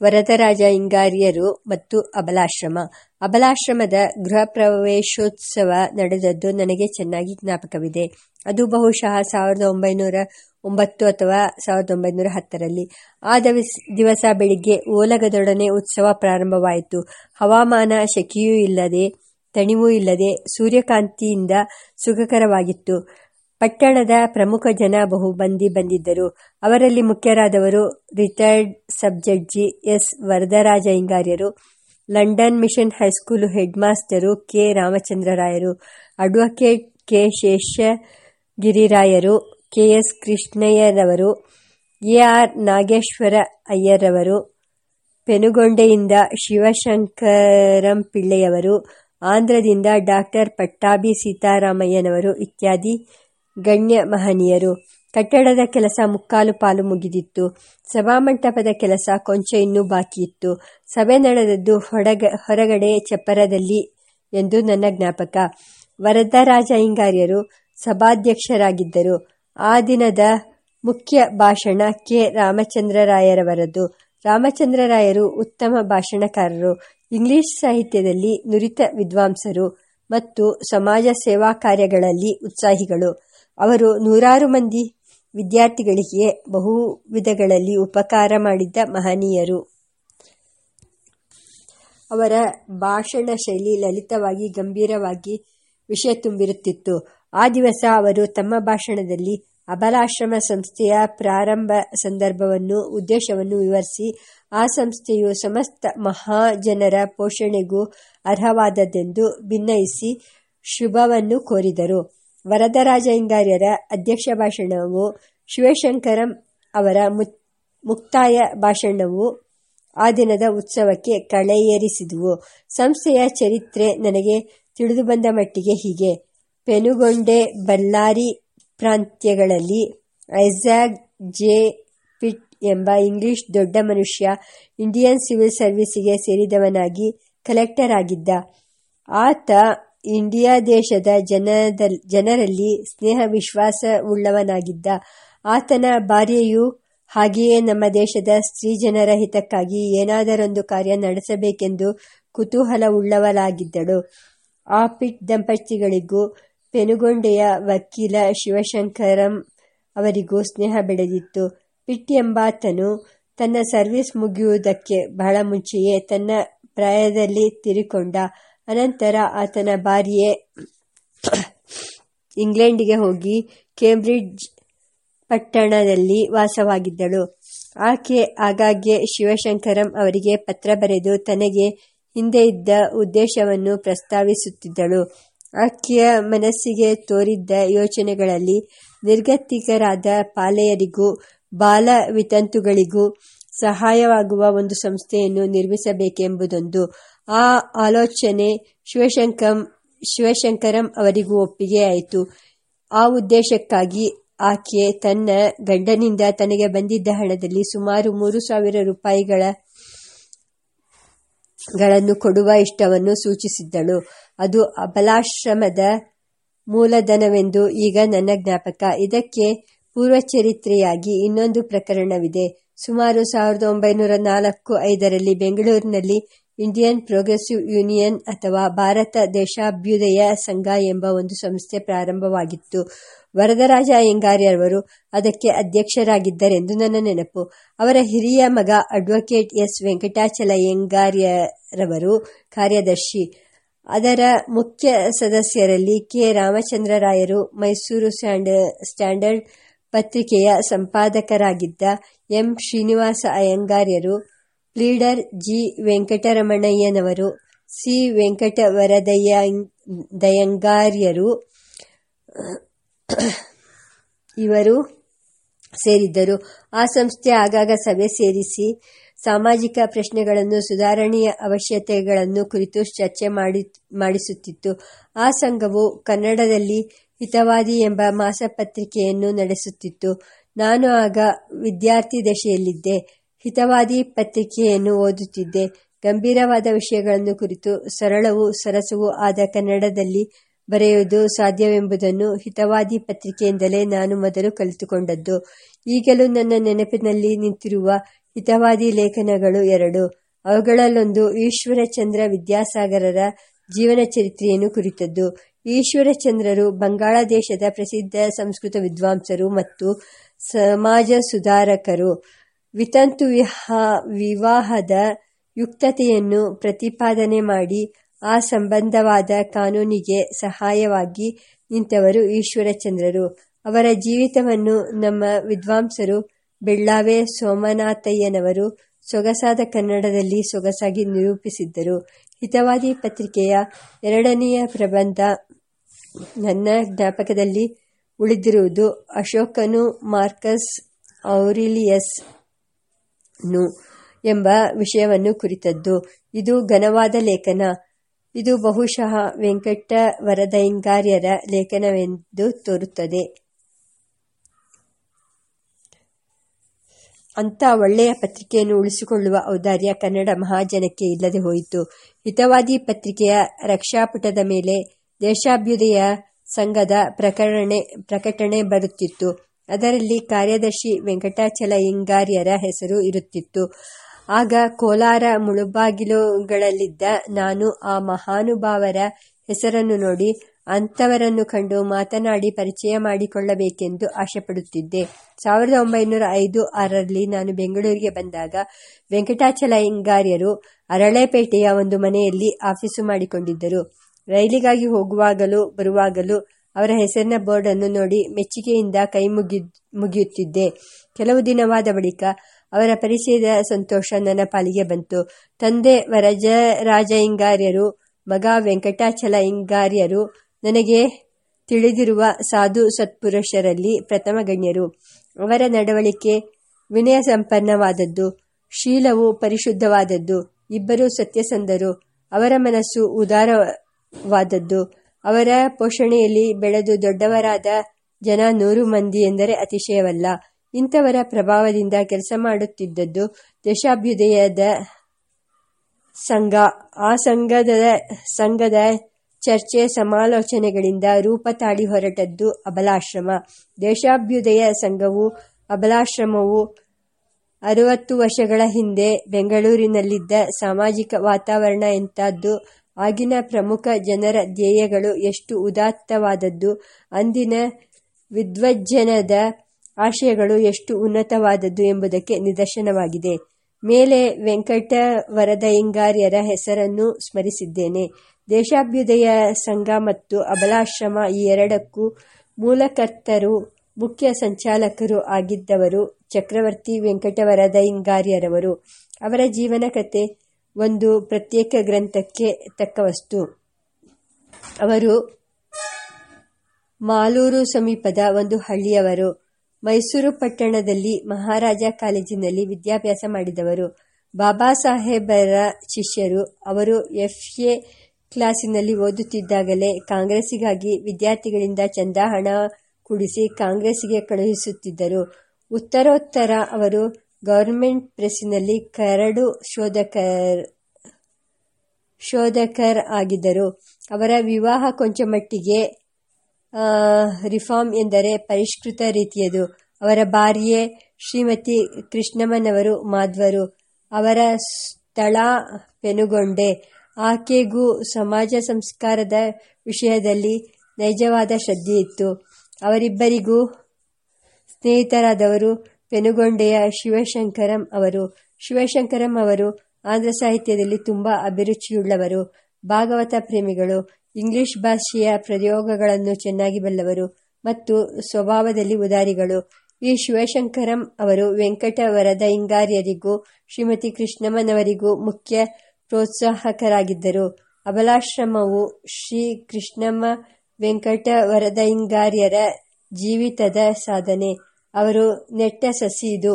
ವರದರಾಜ ಇಂಗಾರಿಯರು ಮತ್ತು ಅಬಲಾಶ್ರಮ. ಅಬಲಾಶ್ರಮದ ಗೃಹ ಪ್ರವೇಶೋತ್ಸವ ನಡೆದದ್ದು ನನಗೆ ಚೆನ್ನಾಗಿ ಜ್ಞಾಪಕವಿದೆ. ಅದು ಬಹುಶಃ ಸಾವಿರದ ಒಂಬೈನೂರ ಒಂಬತ್ತು ಅಥವಾ ಸಾವಿರದ ಒಂಬೈನೂರ ಹತ್ತರಲ್ಲಿ. ಆ ದಿವಸ ಬೆಳಿಗ್ಗೆ ಓಲಗದೊಡನೆ ಉತ್ಸವ ಪ್ರಾರಂಭವಾಯಿತು. ಹವಾಮಾನ ಶೆಕೆಯೂ ಇಲ್ಲದೆ, ತಣಿವೂ ಇಲ್ಲದೆ ಸೂರ್ಯಕಾಂತಿಯಿಂದ ಸುಖಕರವಾಗಿತ್ತು. ಪಟ್ಟಣದ ಪ್ರಮುಖ ಜನ ಬಹು ಮಂದಿ ಬಂದಿದ್ದರು. ಅವರಲ್ಲಿ ಮುಖ್ಯರಾದವರು retired sub judge S. Varadaraja ಇಂಗಾರ್ಯರು London mission high school head master K. ರಾಮಚಂದ್ರರಾಯರು, advocate K. ಶೇಷಗಿರಿರಾಯರು, ಕೆ. ಎಸ್. ಕೃಷ್ಣಯ್ಯರವರು, ಎ. ಆರ್. ನಾಗೇಶ್ವರ ಅಯ್ಯರವರು, ಪೆನುಗೊಂಡೆಯಿಂದ ಶಿವಶಂಕರಂ ಪಿಳ್ಳೆಯವರು, ಆಂಧ್ರದಿಂದ ಡಾಕ್ಟರ್ ಪಟ್ಟಾಭಿ ಸೀತಾರಾಮಯ್ಯನವರು ಇತ್ಯಾದಿ ಗಣ್ಯ ಮಹನೀಯರು. ಕಟ್ಟಡದ ಕೆಲಸ ಮುಕ್ಕಾಲು ಪಾಲು ಮುಗಿದಿತ್ತು. ಸಭಾಮಂಟಪದ ಕೆಲಸ ಕೊಂಚ ಇನ್ನೂ ಇತ್ತು. ಸಭೆ ನಡೆದದ್ದು ಹೊರಗ ಹೊರಗಡೆ ಚಪ್ಪರದಲ್ಲಿ ಎಂದು ನನ್ನ ಜ್ಞಾಪಕ. ವರದರಾಜ ಅಯ್ಯಂಗಾರ್ಯರು ಸಭಾಧ್ಯಕ್ಷರಾಗಿದ್ದರು. ಆ ದಿನದ ಮುಖ್ಯ ಭಾಷಣ ಕೆ. ರಾಮಚಂದ್ರರಾಯರವರದು. ರಾಮಚಂದ್ರರಾಯರು ಉತ್ತಮ ಭಾಷಣಕಾರರು. ಇಂಗ್ಲಿಷ್ ಸಾಹಿತ್ಯದಲ್ಲಿ ನುರಿತ ವಿದ್ವಾಂಸರು ಮತ್ತು ಸಮಾಜ ಸೇವಾ ಕಾರ್ಯಗಳಲ್ಲಿ ಉತ್ಸಾಹಿಗಳು. ಅವರು ನೂರಾರು ಮಂದಿ ವಿದ್ಯಾರ್ಥಿಗಳಿಗೆ ಬಹು ವಿಧಗಳಲ್ಲಿ ಉಪಕಾರ ಮಾಡಿದ್ದ ಮಹನೀಯರು. ಅವರ ಭಾಷಣ ಶೈಲಿ ಲಲಿತವಾಗಿ, ಗಂಭೀರವಾಗಿ ವಿಷಯ ತುಂಬಿರುತ್ತಿತ್ತು. ಆ ದಿವಸ ಅವರು ತಮ್ಮ ಭಾಷಣದಲ್ಲಿ ಅಬಲಾಶ್ರಮ ಸಂಸ್ಥೆಯ ಪ್ರಾರಂಭ ಸಂದರ್ಭವನ್ನು, ಉದ್ದೇಶವನ್ನು ವಿವರಿಸಿ, ಆ ಸಂಸ್ಥೆಯು ಸಮಸ್ತ ಮಹಾಜನರ ಪೋಷಣೆಗೂ ಅರ್ಹವಾದದ್ದೆಂದು ಭಿನ್ನಯಿಸಿ ಶುಭವನ್ನು ಕೋರಿದರು. ವರದರಾಜ ಇಂಗಾರ್ಯರ ಅಧ್ಯಕ್ಷ ಭಾಷಣವು ಶಿವಶಂಕರಂ ಅವರ ಮುಕ್ತಾಯ ಭಾಷಣವು ಆ ದಿನದ ಉತ್ಸವಕ್ಕೆ ಕಳೆಯೇರಿಸಿದುವು. ಸಂಸ್ಥೆಯ ಚರಿತ್ರೆ ನನಗೆ ತಿಳಿದುಬಂದ ಮಟ್ಟಿಗೆ ಹೀಗೆ. ಪೆನುಗೊಂಡೆ ಬಳ್ಳಾರಿ ಪ್ರಾಂತ್ಯಗಳಲ್ಲಿ ಐಜಾಗ್ ಜೆ. ಪಿಟ್ ಎಂಬ ಇಂಗ್ಲಿಷ್ ದೊಡ್ಡ ಮನುಷ್ಯ ಇಂಡಿಯನ್ ಸಿವಿಲ್ ಸರ್ವಿಸಿಗೆ ಸೇರಿದವನಾಗಿ ಕಲೆಕ್ಟರ್ ಆಗಿದ್ದ. ಆತ ಇಂಡಿಯಾ ದೇಶದ ಜನರಲ್ಲಿ ಸ್ನೇಹ ವಿಶ್ವಾಸವುಳ್ಳವನಾಗಿದ್ದ ಆತನ ಭಾರ್ಯೆಯು ಹಾಗೆಯೇ ನಮ್ಮ ದೇಶದ ಸ್ತ್ರೀ ಜನರ ಹಿತಕ್ಕಾಗಿ ಏನಾದರೊಂದು ಕಾರ್ಯ ನಡೆಸಬೇಕೆಂದು ಕುತೂಹಲವುಳ್ಳವಳಾಗಿದ್ದಳು. ಆ ಪಿಟ್ ದಂಪತಿಗಳಿಗೂ ಪೆನುಗೊಂಡೆಯ ವಕೀಲ ಶಿವಶಂಕರಂ ಅವರಿಗೂ ಸ್ನೇಹ ಬೆಳೆದಿತ್ತು. ಪಿಟ್ ಎಂಬಾತನು ತನ್ನ ಸರ್ವಿಸ್ ಮುಗಿಯುವುದಕ್ಕೆ ಬಹಳ ಮುಂಚೆಯೇ ತನ್ನ ಪ್ರಾಯದಲ್ಲಿ ತೀರಿಕೊಂಡ ಅನಂತರ ಆತನ ಭಾರ್ಯೆ ಇಂಗ್ಲೆಂಡಿಗೆ ಹೋಗಿ ಕೇಂಬ್ರಿಡ್ಜ್ ಪಟ್ಟಣದಲ್ಲಿ ವಾಸವಾಗಿದ್ದಳು. ಆಕೆ ಆಗಾಗ್ಗೆ ಶಿವಶಂಕರಂ ಅವರಿಗೆ ಪತ್ರ ಬರೆದು ತನಗೆ ಹಿಂದೆ ಇದ್ದ ಉದ್ದೇಶವನ್ನು ಪ್ರಸ್ತಾವಿಸುತ್ತಿದ್ದಳು. ಆಕೆಯ ಮನಸ್ಸಿಗೆ ತೋರಿದ್ದ ಯೋಚನೆಗಳಲ್ಲಿ ನಿರ್ಗತಿಕರಾದ ಪಾಲೆಯರಿಗೂ, ಬಾಲ ವಿತಂತುಗಳಿಗೂ ಸಹಾಯವಾಗುವ ಒಂದು ಸಂಸ್ಥೆಯನ್ನು ನಿರ್ಮಿಸಬೇಕೆಂಬುದೊಂದು ಆ ಆಲೋಚನೆ ಶಿವಶಂಕಂ ಶಿವಶಂಕರಂ ಅವರಿಗೂ ಒಪ್ಪಿಗೆಯಾಯಿತು ಆ ಉದ್ದೇಶಕ್ಕಾಗಿ ಆಕೆ ತನ್ನ ಗಂಡನಿಂದ ತನಗೆ ಬಂದಿದ್ದ ಹಣದಲ್ಲಿ ಸುಮಾರು ಮೂರು ಸಾವಿರ ರೂಪಾಯಿಗಳ ಗಳನ್ನು ಕೊಡುವ ಇಷ್ಟವನ್ನು ಸೂಚಿಸಿದ್ದಳು. ಅದು ಅಬಲಾಶ್ರಮದ ಮೂಲಧನವೆಂದು ಈಗ ನನ್ನ ಜ್ಞಾಪಕ. ಇದಕ್ಕೆ ಪೂರ್ವಚರಿತ್ರೆಯಾಗಿ ಇನ್ನೊಂದು ಪ್ರಕರಣವಿದೆ. ಸುಮಾರು ಸಾವಿರದ ಒಂಬೈನೂರ ನಾಲ್ಕು ಐದರಲ್ಲಿ ಬೆಂಗಳೂರಿನಲ್ಲಿ ಇಂಡಿಯನ್ ಪ್ರೋಗ್ರೆಸಿವ್ ಯೂನಿಯನ್ ಅಥವಾ ಭಾರತ ದೇಶಾಭ್ಯುದಯ ಸಂಘ ಎಂಬ ಒಂದು ಸಂಸ್ಥೆ ಪ್ರಾರಂಭವಾಗಿತ್ತು. ವರದರಾಜ ಅಯ್ಯಂಗಾರ್ಯವರು ಅದಕ್ಕೆ ಅಧ್ಯಕ್ಷರಾಗಿದ್ದರೆಂದು ನನ್ನ ನೆನಪು. ಅವರ ಹಿರಿಯ ಮಗ ಅಡ್ವೊಕೇಟ್ ಎಸ್. ವೆಂಕಟಾಚಲ ಅಯ್ಯಂಗಾರ್ಯರವರು ಕಾರ್ಯದರ್ಶಿ. ಅದರ ಮುಖ್ಯ ಸದಸ್ಯರಲ್ಲಿ ಕೆ. ರಾಮಚಂದ್ರರಾಯರು ಮೈಸೂರು ಸ್ಟ್ಯಾಂಡರ್ಡ್ ಪತ್ರಿಕೆಯ ಸಂಪಾದಕರಾಗಿದ್ದ ಎಂ. ಶ್ರೀನಿವಾಸ ಅಯ್ಯಂಗಾರ್ಯರು ಪ್ಲೀಡರ್ ಜಿ. ವೆಂಕಟರಮಣಯ್ಯನವರು, ಸಿ. ವೆಂಕಟವರದಯ್ಯ ದಯಂಗಾರ್ಯರು ಇವರು ಸೇರಿದ್ದರು. ಆ ಸಂಸ್ಥೆ ಆಗಾಗ ಸಭೆ ಸೇರಿಸಿ ಸಾಮಾಜಿಕ ಪ್ರಶ್ನೆಗಳನ್ನು, ಸುಧಾರಣೆಯ ಅವಶ್ಯತೆಗಳನ್ನು ಕುರಿತು ಚರ್ಚೆ ಮಾಡಿ, ಮಾಡಿಸುತ್ತಿತ್ತು. ಆ ಸಂಘವು ಕನ್ನಡದಲ್ಲಿ ಹಿತವಾದಿ ಎಂಬ ಮಾಸಪತ್ರಿಕೆಯನ್ನು ನಡೆಸುತ್ತಿತ್ತು. ನಾನು ಆಗ ವಿದ್ಯಾರ್ಥಿ ದಶೆಯಲ್ಲಿದ್ದೆ. ಹಿತವಾದಿ ಪತ್ರಿಕೆಯನ್ನು ಓದುತ್ತಿದ್ದೆ. ಗಂಭೀರವಾದ ವಿಷಯಗಳನ್ನು ಕುರಿತು ಸರಳವೂ ಸರಸವೂ ಆದ ಕನ್ನಡದಲ್ಲಿ ಬರೆಯುವುದು ಸಾಧ್ಯವೆಂಬುದನ್ನು ಹಿತವಾದಿ ಪತ್ರಿಕೆಯಿಂದಲೇ ನಾನು ಮೊದಲು ಕಲಿತುಕೊಂಡದ್ದು. ಈಗಲೂ ನನ್ನ ನೆನಪಿನಲ್ಲಿ ನಿಂತಿರುವ ಹಿತವಾದಿ ಲೇಖನಗಳು ಎರಡು. ಅವುಗಳಲ್ಲೊಂದು ಈಶ್ವರಚಂದ್ರ ವಿದ್ಯಾಸಾಗರರ ಜೀವನ ಚರಿತ್ರೆಯನ್ನು ಕುರಿತದ್ದು. ಈಶ್ವರಚಂದ್ರರು ಬಂಗಾಳ ದೇಶದ ಪ್ರಸಿದ್ಧ ಸಂಸ್ಕೃತ ವಿದ್ವಾಂಸರು ಮತ್ತು ಸಮಾಜ ಸುಧಾರಕರು. ವಿತಂತು ವಿವಾಹದ ಯುಕ್ತತೆಯನ್ನು ಪ್ರತಿಪಾದನೆ ಮಾಡಿ ಆ ಸಂಬಂಧವಾದ ಕಾನೂನಿಗೆ ಸಹಾಯವಾಗಿ ನಿಂತವರು ಈಶ್ವರಚಂದ್ರರು. ಅವರ ಜೀವಿತವನ್ನು ನಮ್ಮ ವಿದ್ವಾಂಸರು ಬೆಳ್ಳಾವೆ ಸೋಮನಾಥಯ್ಯನವರು ಸೊಗಸಾದ ಕನ್ನಡದಲ್ಲಿ ಸೊಗಸಾಗಿ ನಿರೂಪಿಸಿದ್ದರು. ಹಿತವಾದಿ ಪತ್ರಿಕೆಯ ಎರಡನೆಯ ಪ್ರಬಂಧ ನನ್ನ ಜ್ಞಾಪಕದಲ್ಲಿ ಉಳಿದಿರುವುದು ಅಶೋಕನು ಮಾರ್ಕಸ್ ಔರಿಲಿಯಸ್ ನು ಎಂಬ ವಿಷಯವನ್ನು ಕುರಿತದ್ದು. ಇದು ಘನವಾದ ಲೇಖನ. ಇದು ಬಹುಶಃ ವೆಂಕಟ ವರದೈಂಗಾರ್ಯರ ಲೇಖನವೆಂದು ತೋರುತ್ತದೆ. ಅಂಥ ಒಳ್ಳೆಯ ಪತ್ರಿಕೆಯನ್ನು ಉಳಿಸಿಕೊಳ್ಳುವ ಔದಾರ್ಯ ಕನ್ನಡ ಮಹಾಜನಕ್ಕೆ ಇಲ್ಲದೆ ಹೋಯಿತು. ಹಿತವಾದಿ ಪತ್ರಿಕೆಯ ರಕ್ಷಾಪುಟದ ಮೇಲೆ ದೇಶಾಭ್ಯುದಯ ಸಂಘದ ಪ್ರಕರಣೆ ಪ್ರಕಟಣೆ ಬರುತ್ತಿತ್ತು. ಅದರಲ್ಲಿ ಕಾರ್ಯದರ್ಶಿ ವೆಂಕಟಾಚಲಯ್ಯಂಗಾರ್ಯರ ಹೆಸರು ಇರುತ್ತಿತ್ತು. ಆಗ ಕೋಲಾರ ಮುಳುಬಾಗಿಲುಗಳಲ್ಲಿದ್ದ ನಾನು ಆ ಮಹಾನುಭಾವರ ಹೆಸರನ್ನು ನೋಡಿ ಅಂಥವರನ್ನು ಕಂಡು ಮಾತನಾಡಿ ಪರಿಚಯ ಮಾಡಿಕೊಳ್ಳಬೇಕೆಂದು ಆಶೆಪಡುತ್ತಿದ್ದೆ. ಸಾವಿರದ ಒಂಬೈನೂರ ಐದು ಆರರಲ್ಲಿ ನಾನು ಬೆಂಗಳೂರಿಗೆ ಬಂದಾಗ ವೆಂಕಟಾಚಲಯ್ಯಂಗಾರ್ಯರು ಅರಳೆಪೇಟೆಯ ಒಂದು ಮನೆಯಲ್ಲಿ ಆಫೀಸು ಮಾಡಿಕೊಂಡಿದ್ದರು. ರೈಲಿಗಾಗಿ ಹೋಗುವಾಗಲೂ ಬರುವಾಗಲೂ ಅವರ ಹೆಸರಿನ ಬೋರ್ಡನ್ನು ನೋಡಿ ಮೆಚ್ಚುಗೆಯಿಂದ ಕೈ ಮುಗಿ ಮುಗಿಯುತ್ತಿದ್ದೆ. ಕೆಲವು ದಿನವಾದ ಬಳಿಕ ಅವರ ಪರಿಚಯದ ಸಂತೋಷ ನನ್ನ ಪಾಲಿಗೆ ಬಂತು. ತಂದೆ ವರಜರಾಜ ಇಂಗಾರ್ಯರು ಮಗ ವೆಂಕಟಾಚಲ ಇಂಗಾರ್ಯರು ನನಗೆ ತಿಳಿದಿರುವ ಸಾಧು ಸತ್ಪುರುಷರಲ್ಲಿ ಪ್ರಥಮ ಗಣ್ಯರು. ಅವರ ನಡವಳಿಕೆ ವಿನಯ ಸಂಪನ್ನವಾದದ್ದು ಶೀಲವು ಪರಿಶುದ್ಧವಾದದ್ದು, ಇಬ್ಬರು ಸತ್ಯಸಂಧರು ಅವರ ಮನಸ್ಸು ಉದಾರವಾದದ್ದು. ಅವರ ಪೋಷಣೆಯಲ್ಲಿ ಬೆಳೆದು ದೊಡ್ಡವರಾದ ಜನ ನೂರು ಮಂದಿ ಎಂದರೆ ಅತಿಶಯವಲ್ಲ. ಇಂಥವರ ಪ್ರಭಾವದಿಂದ ಕೆಲಸ ಮಾಡುತ್ತಿದ್ದದ್ದು ದೇಶಾಭ್ಯುದಯದ ಸಂಘ. ಆ ಸಂಘದ ಸಂಘದ ಚರ್ಚೆ, ಸಮಾಲೋಚನೆಗಳಿಂದ ರೂಪ ತಾಳಿ ಹೊರಟದ್ದು ಅಬಲಾಶ್ರಮ. ದೇಶಾಭ್ಯುದಯ ಸಂಘವು ಅಬಲಾಶ್ರಮವು ಅರವತ್ತು ವರ್ಷಗಳ ಹಿಂದೆ ಬೆಂಗಳೂರಿನಲ್ಲಿದ್ದ ಸಾಮಾಜಿಕ ವಾತಾವರಣ ಎಂಥದ್ದು ಆಗಿನ ಪ್ರಮುಖ ಜನರ ಧ್ಯೇಯಗಳು ಎಷ್ಟು ಉದಾತ್ತವಾದದ್ದು, ಅಂದಿನ ವಿದ್ವಜ್ಜನದ ಆಶಯಗಳು ಎಷ್ಟು ಉನ್ನತವಾದದ್ದು ಎಂಬುದಕ್ಕೆ ನಿದರ್ಶನವಾಗಿದೆ. ಮೇಲೆ ವೆಂಕಟ ವರದಯ್ಯಂಗಾರ್ಯರ ಹೆಸರನ್ನು ಸ್ಮರಿಸಿದ್ದೇನೆ. ದೇಶಾಭ್ಯುದಯ ಸಂಘ ಮತ್ತು ಅಬಲಾಶ್ರಮ ಈ ಎರಡಕ್ಕೂ ಮೂಲಕರ್ತರು, ಮುಖ್ಯ ಸಂಚಾಲಕರು ಆಗಿದ್ದವರು ಚಕ್ರವರ್ತಿ ವೆಂಕಟವರದಯ್ಯಂಗಾರ್ಯರವರು ಅವರ ಜೀವನ ಕತೆ ಒಂದು ಪ್ರತ್ಯೇಕ ಗ್ರಂಥಕ್ಕೆ ತಕ್ಕ ವಸ್ತು ಅವರು ಮಾಲೂರು ಸಮೀಪದ ಒಂದು ಹಳ್ಳಿಯವರು, ಮೈಸೂರು ಪಟ್ಟಣದಲ್ಲಿ ಮಹಾರಾಜ ಕಾಲೇಜಿನಲ್ಲಿ ವಿದ್ಯಾಭ್ಯಾಸ ಮಾಡಿದವರು. ಬಾಬಾ ಸಾಹೇಬರ ಶಿಷ್ಯರು, ಅವರು ಎಫ್ ಎ ಕ್ಲಾಸಿನಲ್ಲಿ ಓದುತ್ತಿದ್ದಾಗಲೇ ಕಾಂಗ್ರೆಸ್ಸಿಗಾಗಿ ವಿದ್ಯಾರ್ಥಿಗಳಿಂದ ಚಂದ ಹಣ ಕೂಡಿಸಿ ಕಾಂಗ್ರೆಸ್ಸಿಗೆ ಕಳುಹಿಸುತ್ತಿದ್ದರು. ಉತ್ತರೋತ್ತರ ಅವರು ಗವರ್ಮೆಂಟ್ ಪ್ರೆಸ್ಸಿನಲ್ಲಿ ಕರಡು ಶೋಧಕರ್ ಶೋಧಕರ್ ಆಗಿದ್ದರು. ಅವರ ವಿವಾಹ ಕೊಂಚ ಮಟ್ಟಿಗೆ ರಿಫಾರ್ಮ್ ಎಂದರೆ ಪರಿಷ್ಕೃತ ರೀತಿಯದು. ಅವರ ಭಾರ್ಯೆ ಶ್ರೀಮತಿ ಕೃಷ್ಣಮ್ಮನವರು ಮಾಧ್ವರು. ಅವರ ಸ್ಥಳ ಪೆನುಗೊಂಡೆ. ಆಕೆಗೂ ಸಮಾಜ ಸಂಸ್ಕಾರದ ವಿಷಯದಲ್ಲಿ ನೈಜವಾದ ಶ್ರದ್ಧೆಯಿತ್ತು ಅವರಿಬ್ಬರಿಗೂ ಸ್ನೇಹಿತರಾದವರು ಪೆನುಗೊಂಡೆಯ ಶಿವಶಂಕರಂ ಅವರು. ಶಿವಶಂಕರಂ ಅವರು ಆಂಧ್ರ ಸಾಹಿತ್ಯದಲ್ಲಿ ತುಂಬ ಅಭಿರುಚಿಯುಳ್ಳವರು, ಭಾಗವತ ಪ್ರೇಮಿಗಳು, ಇಂಗ್ಲಿಷ್ ಭಾಷೆಯ ಪ್ರಯೋಗಗಳನ್ನು ಚೆನ್ನಾಗಿ ಬಲ್ಲವರು ಮತ್ತು ಸ್ವಭಾವದಲ್ಲಿ ಉದಾರಿಗಳು. ಈ ಶಿವಶಂಕರಂ ಅವರು ವೆಂಕಟ ವರದೈಂಗಾರ್ಯರಿಗೂ ಶ್ರೀಮತಿ ಕೃಷ್ಣಮ್ಮನವರಿಗೂ ಮುಖ್ಯ ಪ್ರೋತ್ಸಾಹಕರಾಗಿದ್ದರು. ಅಬಲಾಶ್ರಮವು ಶ್ರೀ ಕೃಷ್ಣಮ್ಮ ವೆಂಕಟ ಇಂಗಾರ್ಯರ ಜೀವಿತದ ಸಾಧನೆ. ಅವರು ನೆಟ್ಟ ಸಸಿ ಇದು.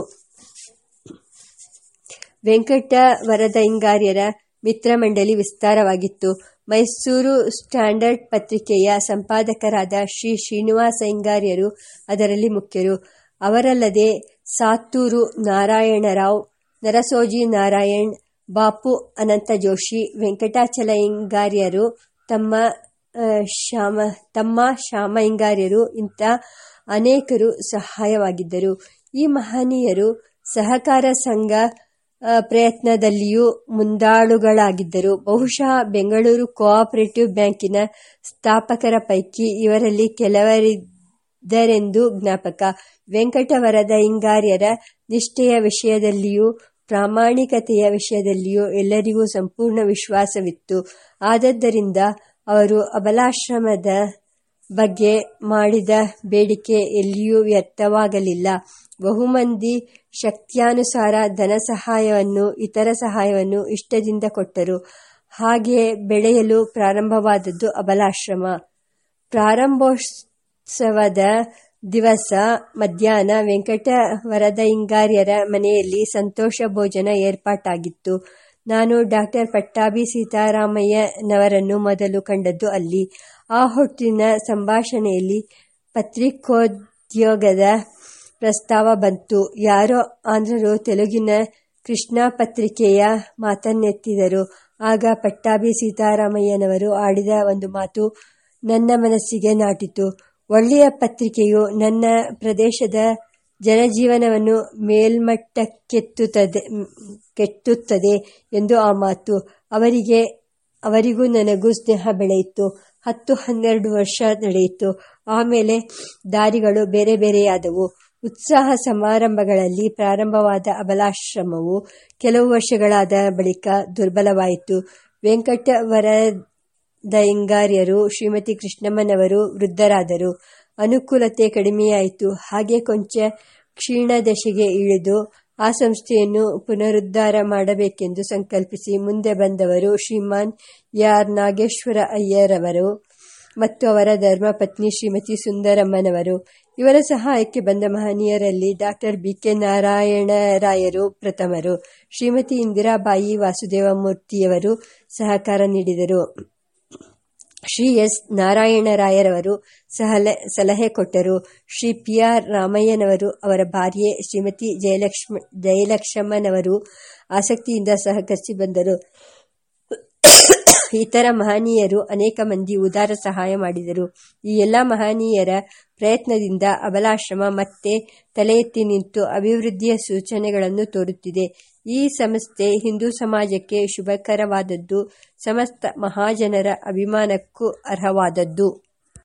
ವೆಂಕಟ ವರದೈಂಗಾರ್ಯರ ಮಿತ್ರಮಂಡಲಿ ವಿಸ್ತಾರವಾಗಿತ್ತು. ಮೈಸೂರು ಸ್ಟ್ಯಾಂಡರ್ಡ್ ಪತ್ರಿಕೆಯ ಸಂಪಾದಕರಾದ ಶ್ರೀ ಶ್ರೀನಿವಾಸ ಇಂಗಾರ್ಯರು ಅದರಲ್ಲಿ ಮುಖ್ಯರು. ಅವರಲ್ಲದೆ ಸಾತ್ತೂರು ನಾರಾಯಣರಾವ್, ನರಸೋಜಿ ನಾರಾಯಣ್, ಬಾಪು ಅನಂತ ಜೋಶಿ ವೆಂಕಟಾಚಲಯ್ಯಂಗಾರ್ಯರು ತಮ್ಮ ಶ್ಯಾಮ ತಮ್ಮ ಶ್ಯಾಮ ಶ್ಯಾಮಯ್ಯಂಗಾರ್ಯರು ಇಂಥ ಅನೇಕರು ಸಹಾಯವಾಗಿದ್ದರು. ಈ ಮಹನೀಯರು ಸಹಕಾರ ಸಂಘ ಪ್ರಯತ್ನದಲ್ಲಿಯೂ ಮುಂದಾಳುಗಳಾಗಿದ್ದರು. ಬಹುಶಃ ಬೆಂಗಳೂರು ಕೋಆಪರೇಟಿವ್ ಬ್ಯಾಂಕಿನ ಸ್ಥಾಪಕರ ಪೈಕಿ ಇವರಲ್ಲಿ ಕೆಲವರಿದ್ದರೆಂದು ಜ್ಞಾಪಕ. ವೆಂಕಟವರದ ಇಂಗಾರ್ಯರ ನಿಷ್ಠೆಯ ವಿಷಯದಲ್ಲಿಯೂ ಪ್ರಾಮಾಣಿಕತೆಯ ವಿಷಯದಲ್ಲಿಯೂ ಎಲ್ಲರಿಗೂ ಸಂಪೂರ್ಣ ವಿಶ್ವಾಸವಿತ್ತು. ಆದದ್ದರಿಂದ ಅವರು ಅಬಲಾಶ್ರಮದ ಬಗ್ಗೆ ಮಾಡಿದ ಬೇಡಿಕೆ ಎಲ್ಲಿಯೂ ವ್ಯರ್ಥವಾಗಲಿಲ್ಲ ಬಹುಮಂದಿ ಶಕ್ತ್ಯಾನುಸಾರ ಧನ ಸಹಾಯವನ್ನು, ಇತರ ಸಹಾಯವನ್ನು ಇಷ್ಟದಿಂದ ಕೊಟ್ಟರು. ಹಾಗೆ ಬೆಳೆಯಲು ಪ್ರಾರಂಭವಾದದ್ದು ಅಬಲಾಶ್ರಮ. ಪ್ರಾರಂಭೋತ್ಸವದ ದಿವಸ ಮಧ್ಯಾಹ್ನ ವೆಂಕಟವರದಯ್ಯಂಗಾರ್ಯರ ಮನೆಯಲ್ಲಿ ಸಂತೋಷ ಭೋಜನ ಏರ್ಪಾಟಾಗಿತ್ತು. ನಾನು ಡಾಕ್ಟರ್ ಪಟ್ಟಾಭಿ ಸೀತಾರಾಮಯ್ಯನವರನ್ನು ಮೊದಲು ಕಂಡದ್ದು ಅಲ್ಲಿ. ಆ ಹೊತ್ತಿನ ಸಂಭಾಷಣೆಯಲ್ಲಿ ಪತ್ರಿಕೋದ್ಯೋಗದ ಪ್ರಸ್ತಾವ ಬಂತು. ಯಾರೋ ಆಂಧ್ರರು ತೆಲುಗಿನ ಕೃಷ್ಣ ಪತ್ರಿಕೆಯ ಮಾತನ್ನೆತ್ತಿದರು. ಆಗ ಪಟ್ಟಾಭಿ ಸೀತಾರಾಮಯ್ಯನವರು ಆಡಿದ ಒಂದು ಮಾತು ನನ್ನ ಮನಸ್ಸಿಗೆ ನಾಟಿತು. ಒಳ್ಳೆಯ ಪತ್ರಿಕೆಯು ನನ್ನ ಪ್ರದೇಶದ ಜನಜೀವನವನ್ನು ಮೇಲ್ಮಟ್ಟಕ್ಕೆತ್ತುತ್ತದೆ, ಕೆತ್ತುತ್ತದೆ ಎಂದು ಆ ಮಾತು. ಅವರಿಗೆ, ಅವರಿಗೂ ನನಗೂ ಸ್ನೇಹ ಬೆಳೆಯಿತು. ಹತ್ತು ಹನ್ನೆರಡು ವರ್ಷ ನಡೆಯಿತು. ಆಮೇಲೆ ದಾರಿಗಳು ಬೇರೆ ಬೇರೆಯಾದವು. ಉತ್ಸಾಹ ಸಮಾರಂಭಗಳಲ್ಲಿ ಪ್ರಾರಂಭವಾದ ಅಬಲಾಶ್ರಮವು ಕೆಲವು ವರ್ಷಗಳಾದ ಬಳಿಕ ದುರ್ಬಲವಾಯಿತು. ವೆಂಕಟವರದಯ್ಯಂಗಾರ್ಯರು ಶ್ರೀಮತಿ ಕೃಷ್ಣಮ್ಮನವರು ವೃದ್ಧರಾದರು. ಅನುಕೂಲತೆ ಕಡಿಮೆಯಾಯಿತು. ಹಾಗೆ ಕೊಂಚ ಕ್ಷೀಣದಶೆಗೆ ಇಳಿದು ಆ ಸಂಸ್ಥೆಯನ್ನು ಪುನರುದ್ಧಾರ ಮಾಡಬೇಕೆಂದು ಸಂಕಲ್ಪಿಸಿ ಮುಂದೆ ಬಂದವರು ಶ್ರೀಮಾನ್ ಯಾರ್ ನಾಗೇಶ್ವರ ಅಯ್ಯರವರು ಮತ್ತು ಅವರ ಧರ್ಮಪತ್ನಿ ಶ್ರೀಮತಿ ಸುಂದರಮ್ಮನವರು. ಇವರ ಸಹಾಯಕ್ಕೆ ಬಂದ ಮಹನೀಯರಲ್ಲಿ ಡಾಕ್ಟರ್ ಬಿ ಕೆ ನಾರಾಯಣರಾಯರು ಪ್ರಥಮರು. ಶ್ರೀಮತಿ ಇಂದಿರಾಬಾಯಿ ವಾಸುದೇವಮೂರ್ತಿಯವರು ಸಹಕಾರ ನೀಡಿದರು. ಶ್ರೀ ಎಸ್ ನಾರಾಯಣರಾಯರವರು ಸಲಹೆ ಕೊಟ್ಟರು. ಶ್ರೀ ಪಿ ಆರ್ ರಾಮಯ್ಯನವರು ಅವರ ಭಾರ್ಯೆ ಶ್ರೀಮತಿ ಜಯಲಕ್ಷ್ಮ ಜಯಲಕ್ಷ್ಮನವರು ಆಸಕ್ತಿಯಿಂದ ಸಹಕರಿಸಿ ಬಂದರು. ಇತರ ಮಹನೀಯರು ಅನೇಕ ಮಂದಿ ಉದಾರ ಸಹಾಯ ಮಾಡಿದರು. ಈ ಎಲ್ಲ ಮಹನೀಯರ ಪ್ರಯತ್ನದಿಂದ ಅಬಲಾಶ್ರಮ ಮತ್ತೆ ತಲೆ ಎತ್ತಿ ನಿಂತು ಅಭಿವೃದ್ಧಿಯ ಸೂಚನೆಗಳನ್ನು ತೋರುತ್ತಿದೆ. ಈ ಸಂಸ್ಥೆ ಹಿಂದೂ ಸಮಾಜಕ್ಕೆ ಶುಭಕರವಾದದ್ದು ಸಮಸ್ತ ಮಹಾಜನರ ಅಭಿಮಾನಕ್ಕೂ ಅರ್ಹವಾದದ್ದು.